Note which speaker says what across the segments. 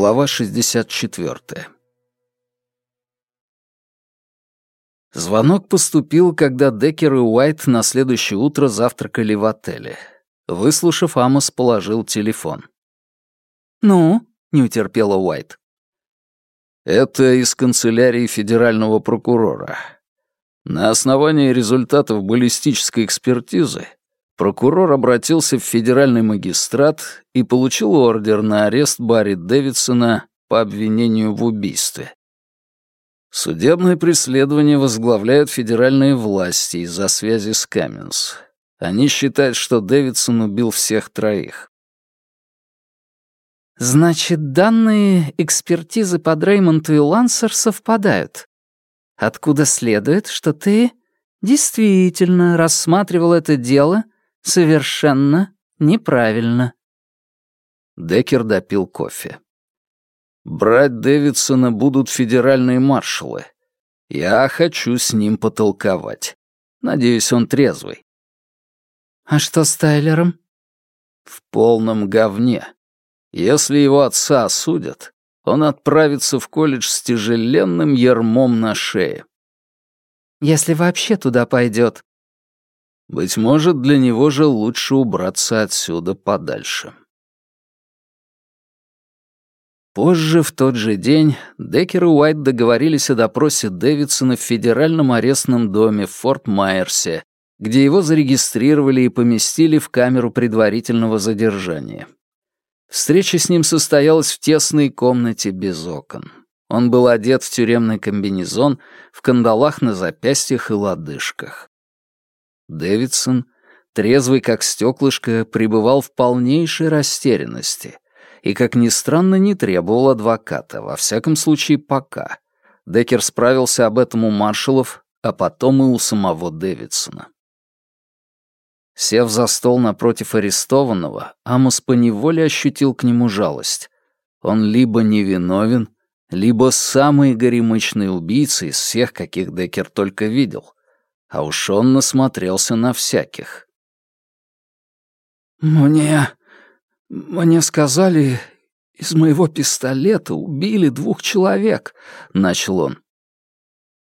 Speaker 1: Глава 64. Звонок поступил, когда Деккер и Уайт на следующее утро завтракали в отеле. Выслушав, Амос положил телефон.
Speaker 2: «Ну?» — не утерпела Уайт.
Speaker 1: «Это из канцелярии федерального прокурора. На основании результатов баллистической экспертизы прокурор обратился в федеральный магистрат и получил ордер на арест Барри Дэвидсона по обвинению в убийстве. Судебное преследование возглавляют федеральные власти из-за связи с Каменс. Они считают, что Дэвидсон убил всех троих.
Speaker 2: Значит, данные экспертизы по Дреймонту и Лансер совпадают. Откуда следует, что ты действительно рассматривал это дело Совершенно неправильно.
Speaker 1: Деккер допил кофе. Брать Дэвидсона будут федеральные маршалы. Я хочу с ним потолковать. Надеюсь, он трезвый.
Speaker 2: А что с Тайлером?
Speaker 1: В полном говне. Если его отца осудят, он отправится в колледж с тяжеленным ермом на шее.
Speaker 2: Если вообще туда пойдет.
Speaker 1: Быть может, для него же лучше убраться отсюда подальше. Позже, в тот же день, Деккер и Уайт договорились о допросе Дэвидсона в федеральном арестном доме в Форт Майерсе, где его зарегистрировали и поместили в камеру предварительного задержания. Встреча с ним состоялась в тесной комнате без окон. Он был одет в тюремный комбинезон, в кандалах на запястьях и лодыжках. Дэвидсон, трезвый как стеклышко, пребывал в полнейшей растерянности и, как ни странно, не требовал адвоката, во всяком случае, пока. Деккер справился об этом у маршалов, а потом и у самого Дэвидсона. Сев за стол напротив арестованного, Амос поневоле ощутил к нему жалость. Он либо невиновен, либо самый горемычный убийца из всех, каких Деккер только видел — а уж он насмотрелся на всяких.
Speaker 3: «Мне... мне сказали, из моего пистолета убили двух человек», — начал он.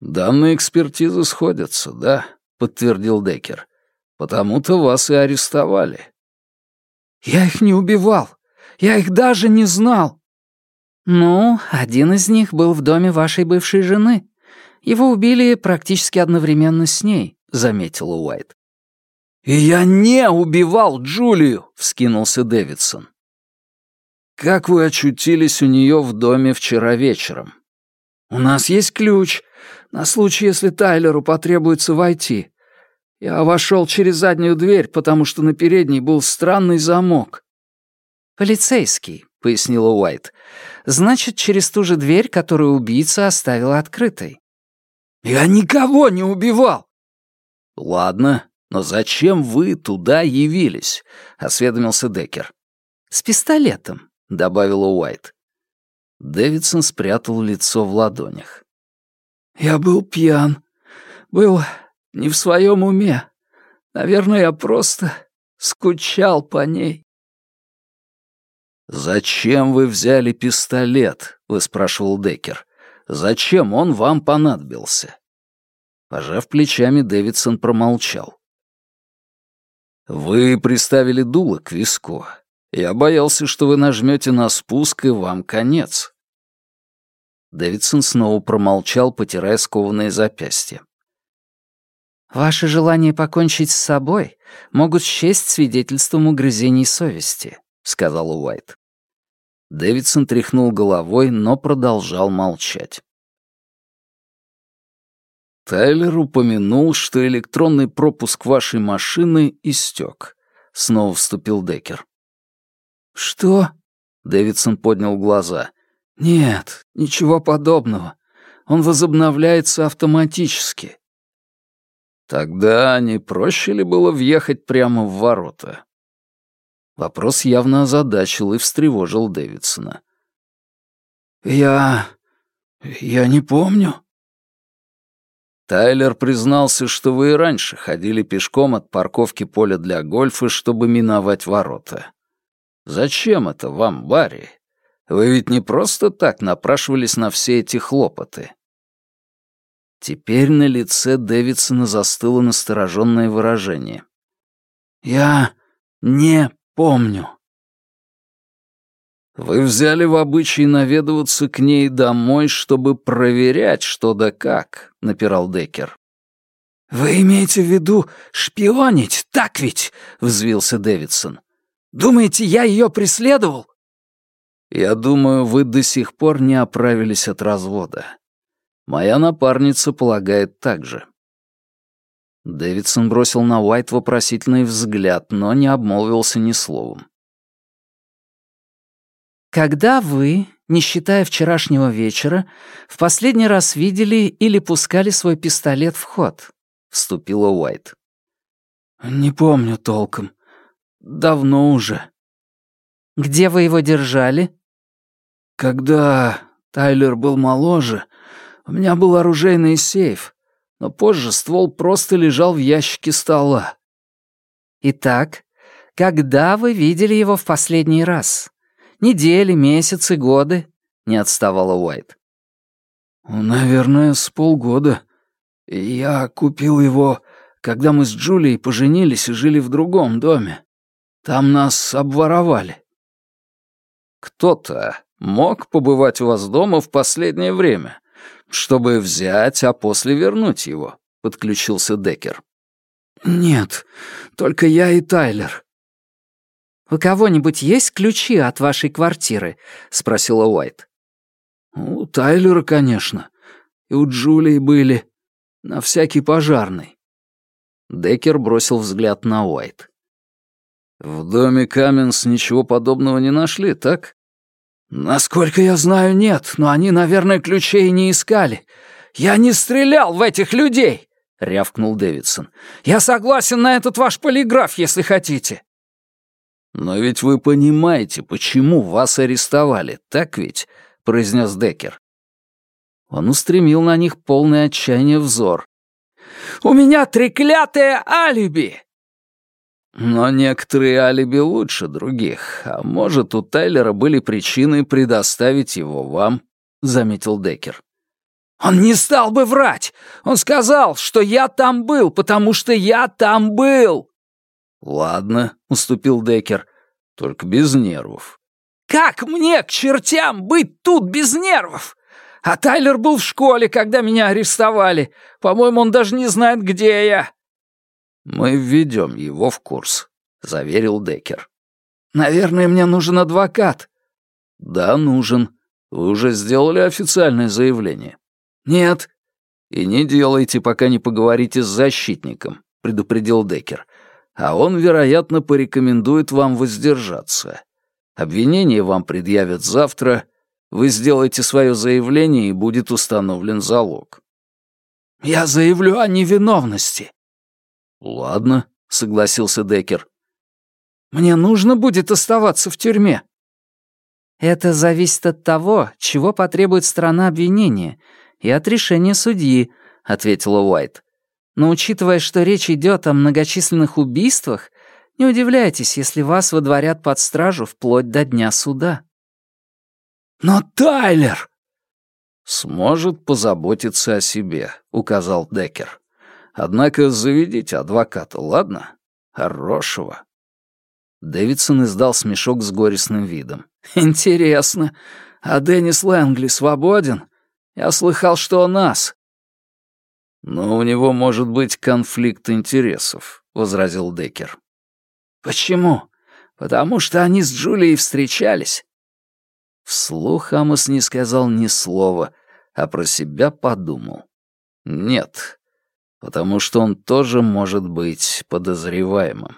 Speaker 1: «Данные экспертизы сходятся, да», — подтвердил Деккер. «Потому-то вас и арестовали».
Speaker 3: «Я их не убивал. Я их даже не знал».
Speaker 2: «Ну, один из них был в доме вашей бывшей жены», его убили практически одновременно с ней», — заметила Уайт.
Speaker 3: «И я не убивал Джулию!» — вскинулся Дэвидсон.
Speaker 1: «Как вы очутились у нее в доме вчера вечером?»
Speaker 3: «У нас есть ключ, на случай, если Тайлеру потребуется войти. Я вошел через заднюю дверь, потому что на передней был странный замок».
Speaker 2: «Полицейский», — пояснила Уайт. «Значит, через ту же дверь, которую убийца оставила открытой».
Speaker 3: «Я никого не убивал!»
Speaker 1: «Ладно, но зачем вы туда явились?» — осведомился Деккер.
Speaker 2: «С пистолетом», — добавила Уайт.
Speaker 1: Дэвидсон спрятал лицо в ладонях.
Speaker 3: «Я был пьян. Был не в своем уме. Наверное, я просто скучал по ней».
Speaker 1: «Зачем вы взяли пистолет?» — выспрашивал Деккер. Зачем он вам понадобился?» Пожав плечами, Дэвидсон промолчал. «Вы приставили дуло к виску. Я боялся, что вы нажмете на спуск, и вам конец». Дэвидсон снова промолчал, потирая скованные запястья.
Speaker 2: «Ваше желание покончить с собой могут счесть свидетельством угрызений совести», — сказал Уайт.
Speaker 1: Дэвидсон тряхнул головой, но продолжал молчать. Тайлер упомянул, что электронный пропуск вашей машины истек. Снова вступил Деккер.
Speaker 3: «Что?»
Speaker 1: — Дэвидсон поднял глаза.
Speaker 3: «Нет, ничего подобного. Он возобновляется автоматически».
Speaker 1: Тогда не проще ли было въехать прямо в ворота? Вопрос явно озадачил и встревожил Дэвидсона.
Speaker 3: «Я... я не помню».
Speaker 1: Тайлер признался, что вы и раньше ходили пешком от парковки поля для гольфа, чтобы миновать ворота. Зачем это вам, Барри? Вы ведь не просто так напрашивались на все эти хлопоты. Теперь на лице Дэвидсона застыло настороженное выражение. «Я не помню». «Вы взяли в обычай наведываться к ней домой, чтобы проверять, что да как», — напирал Деккер.
Speaker 3: «Вы имеете в виду шпионить, так ведь?» — взвился Дэвидсон. «Думаете, я ее преследовал?»
Speaker 1: «Я думаю, вы до сих пор не оправились от развода. Моя напарница полагает так же». Дэвидсон бросил на Уайт вопросительный взгляд, но не обмолвился ни словом.
Speaker 2: «Когда вы, не считая вчерашнего вечера, в последний раз видели или пускали свой пистолет в ход?» — вступила Уайт.
Speaker 3: «Не помню толком. Давно уже».
Speaker 2: «Где вы его держали?»
Speaker 3: «Когда Тайлер был моложе, у меня был оружейный сейф, но позже ствол просто лежал в ящике стола».
Speaker 2: «Итак, когда вы видели его в последний раз? Недели, месяцы, годы?» — не отставала Уайт.
Speaker 3: «Наверное, с полгода. Я купил его, когда мы с Джулией поженились и жили в другом доме. Там нас обворовали.
Speaker 1: Кто-то мог побывать у вас дома в последнее время, чтобы взять, а после вернуть его, подключился Декер.
Speaker 3: Нет, только я и Тайлер.
Speaker 2: «У кого-нибудь есть ключи от вашей квартиры?» — спросила Уайт.
Speaker 3: «У Тайлера, конечно. И у Джулии были. На всякий пожарный.
Speaker 1: Деккер бросил взгляд на Уайт. «В доме Каменс ничего подобного не нашли, так?»
Speaker 3: «Насколько я знаю, нет, но они, наверное, ключей не искали. Я не стрелял в этих людей!» — рявкнул Дэвидсон. «Я согласен на этот ваш полиграф, если хотите».
Speaker 1: «Но ведь вы понимаете, почему вас арестовали, так ведь?» — произнес Деккер. Он устремил на них полный отчаяния взор.
Speaker 3: «У меня треклятое алиби!»
Speaker 1: Но некоторые алиби лучше других, а может, у Тайлера были причины предоставить его вам, заметил Деккер.
Speaker 3: Он не стал бы врать. Он сказал, что я там был, потому что я там был.
Speaker 1: Ладно, уступил Деккер, только без нервов.
Speaker 3: Как мне к чертям быть тут без нервов? А Тайлер был в школе, когда меня арестовали. По-моему, он даже не знает, где я».
Speaker 1: «Мы введем его в курс», — заверил Деккер.
Speaker 3: «Наверное, мне нужен адвокат».
Speaker 1: «Да, нужен. Вы уже сделали официальное заявление?»
Speaker 3: «Нет».
Speaker 1: «И не делайте, пока не поговорите с защитником», — предупредил Деккер. «А он, вероятно, порекомендует вам воздержаться. Обвинение вам предъявят завтра, вы сделаете свое заявление, и будет установлен залог».
Speaker 3: «Я заявлю о невиновности».
Speaker 1: «Ладно», — согласился Деккер.
Speaker 3: «Мне нужно будет оставаться в тюрьме».
Speaker 2: «Это зависит от того, чего потребует сторона обвинения, и от решения судьи», — ответила Уайт. «Но учитывая, что речь идет о многочисленных убийствах, не удивляйтесь, если вас водворят под стражу вплоть до дня суда».
Speaker 3: «Но Тайлер!»
Speaker 1: «Сможет позаботиться о себе», — указал Деккер. «Однако заведите адвоката, ладно? Хорошего». Дэвидсон издал смешок с горестным видом.
Speaker 3: «Интересно, а Деннис Лэнгли свободен? Я слыхал, что он нас».
Speaker 1: «Но у него может быть конфликт интересов», — возразил Деккер.
Speaker 3: «Почему? Потому что они с Джулией встречались.
Speaker 1: Вслух Амос не сказал ни слова, а про себя подумал. Нет, потому что он тоже может быть подозреваемым.